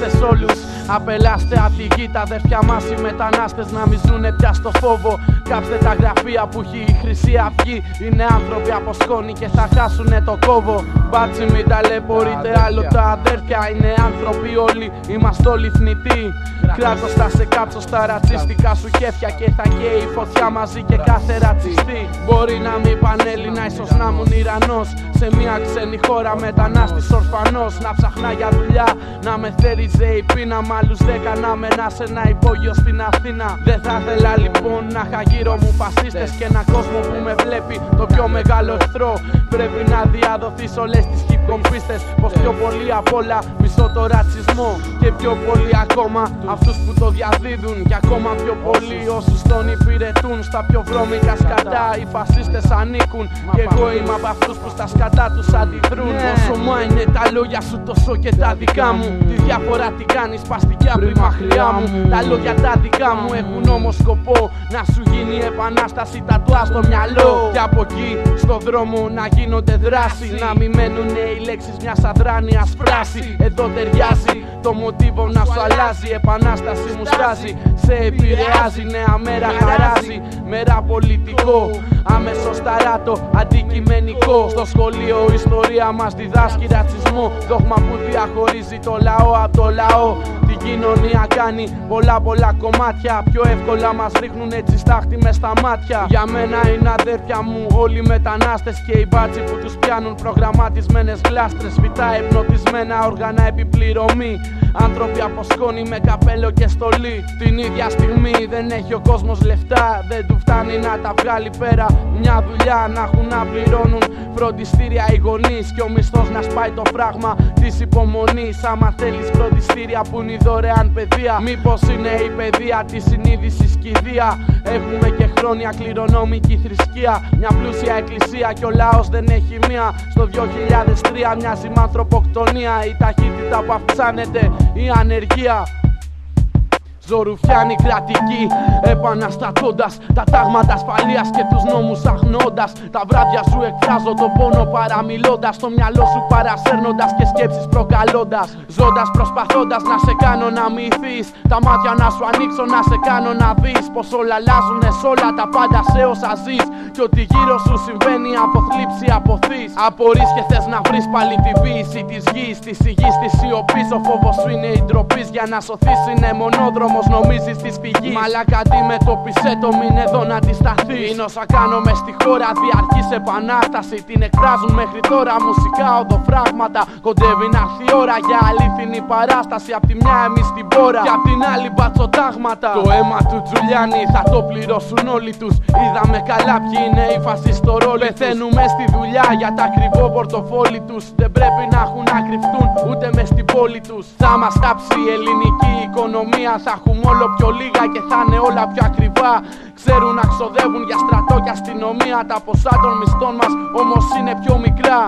τους φασίστες όλους Απελάστε απ' τη γη τα αδέρφια μας οι μετανάστες να μη ζουνε πια στο φόβο. Κάψτε τα γραφεία που έχει η Χρυσή Αυγή. Είναι άνθρωποι από σκόνη και θα χάσουνε το κόβο. Μπάτσι μην ταλαιπωρείτε άλλο τα αδέρφια. Είναι άνθρωποι όλοι, είμαστε όλοι θνητοί. Κράτος θα σε κάψω στα ρατσιστικά σου χέφια Και θα καίει η φωτιά μαζί και κάθε ρατσιστή. Μπορεί να μην πανέλληνα, ίσως να ήμουν Ιρανός. Σε μια ξένη χώρα μετανάστης ορφανός. Να ψαχνά για δουλειά, να με θέριζε η πείνα Μ' άλλους δέκα να μενά σε ένα υπόγειο στην Αθήνα. Δεν θα ήθελα λοιπόν να είχα γύρω μου φασίστες Και ένα κόσμο που με βλέπει το πιο μεγάλο εχθρό. Πρέπει να διαδοθείς όλες τις hip πίστες Πως πιο πολύ απ' όλα μισώ το ρατσισμό Και πιο πολύ ακόμα αυτούς που το διαδίδουν Και ακόμα πιο πολύ όσους τον υπηρετούν Στα πιο βρώμικα σκατά. Οι φασίστες ανήκουν Και εγώ είμαι από αυτούς που στα σκατά τους αντιδρούν. Ναι. Όσο μου είναι τα λόγια σου τόσο και τα δικά μου. Τη διαφορά τι κάνεις παστικιά πριν μακριά μου. Τα λόγια τα δικά μου έχουν όμως σκοπό Να σου γίνει επανάσταση. Τα τουά στο μυαλό Και από εκεί στο δρόμο να γίνονται δράση. Να μην μένουν οι λέξεις μιας αδράνειας φράση. Εδώ ταιριάζει. Το μοτίβο να σου αλλάζει Επανάσταση μου στάζει. Σε επηρεάζει νέα μέρα χαράζει. Μέρα πολιτικό Άμεσο σταράτο αντικειμενικό. Στο σχολείο ιστορία μας διδάσκει ρατσισμό. Δόγμα που διαχωρίζει το λαό από το λαό. Την κοινωνία κάνει πολλά πολλά κομμάτια. Πιο εύκολα μας ρίχνουν έτσι στάχτη μες στα μάτια. Για μένα είναι αδέρφια μου όλοι μετανάστες Και οι μπάτσοι που τους πιάνουν προγραμματισμένες γλάστρες Βιτά ευνοτισμένα όργανα επιπληρωμή Άνθρωποι από σκόνη με καπέλο και στολή. Την ίδια στιγμή δεν έχει ο κόσμος λεφτά. Δεν του φτάνει να τα βγάλει πέρα. Μια δουλειά να έχουν να πληρώνουν Φροντιστήρια οι γονείς. Και ο μισθός να σπάει το φράγμα της υπομονής. Άμα θέλεις φροντιστήρια που είναι η δωρεάν παιδεία Μήπως είναι η παιδεία της συνείδησης κηδεία; Έχουμε και χρόνια κληρονόμικη θρησκεία. Μια πλούσια εκκλησία και ο λαός δεν έχει μία. Στο 2003 μοιάζει με ανθρωποκτονία. Η ταχύτητα που αυξάνεται η ανεργία Ζωρουφιάνοι κρατικοί, επαναστατώντας τα τάγματα ασφαλείας και τους νόμους αγνώντας. Τα βράδια σου εκφράζω τον πόνο παραμιλώντας. Το μυαλό σου παρασέρνοντας και σκέψεις προκαλώντας. Ζώντας προσπαθώντας να σε κάνω να μυθεί. Τα μάτια να σου ανοίξω να σε κάνω να δεις. Πως όλα αλλάζουν σε όλα τα πάντα σε όσα ζεις. Και ότι γύρω σου συμβαίνει από θλίψη αποθεί. Απορείς και θες να βρεις πάλι τη βύση της γης. Της υγιής της σιωπής. Ο φόβος σου είναι η ντροπή για να σωθείς είναι μονόδρομος νομίζεις της πηγής. Μαλάκα αντιμετωπίσέ το, μην εδώ να αντισταθείς. Είναι όσα κάνω με στη χώρα, διαρκή επανάσταση. Την εκφράζουν μέχρι τώρα μουσικά οδοφράγματα. Κοντεύει να έρθει η ώρα για αλήθινη παράσταση. Απ' τη μια εμείς την πόρα, και απ' την άλλη μπατσοτάγματα. Το αίμα του Τζουλιάνι θα το πληρώσουν όλοι τους. Είδαμε καλά ποιοι είναι οι φασί στο ρόλο. Πεθαίνουμε στη δουλειά για τα ακριβό πορτοφόλι τους. Δεν πρέπει να έχουν να κρυφτούν ούτε μες στην πόλη τους. Θα μας κάψει η ελληνική οικονομία, θα έχουμε όλο πιο λίγα και θα είναι όλα πιο ακριβά. Ξέρουν να ξοδεύουν για στρατό και αστυνομία. Τα ποσά των μισθών μας όμως είναι πιο μικρά.